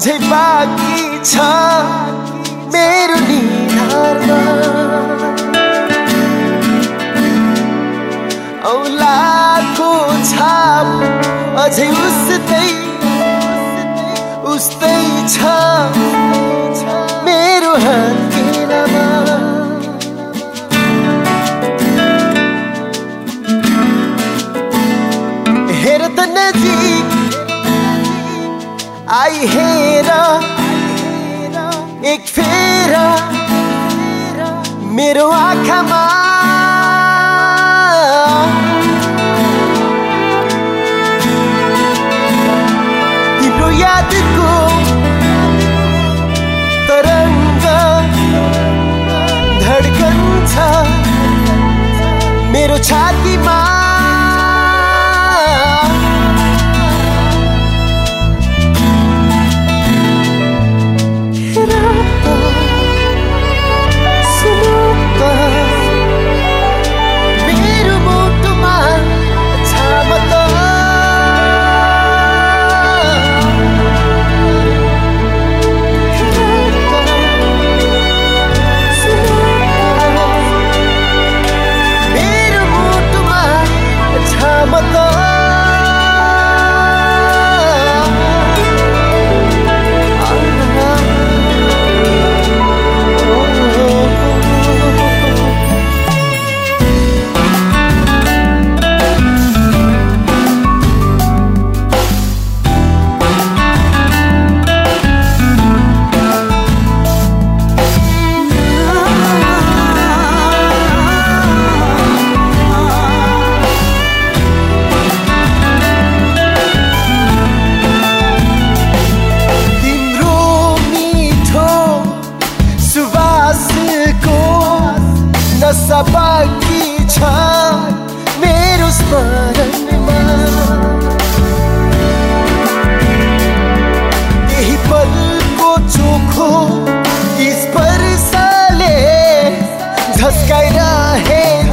अझै बाँकी छ मेरो औलाको छाप अझै उस्तै उस्तै छ मेरो हातमा आई हेर एक फेर मेरो आँखामा। तिम्रो यादको तरङ्ग धड्कन छ मेरो छातीमा। sky the head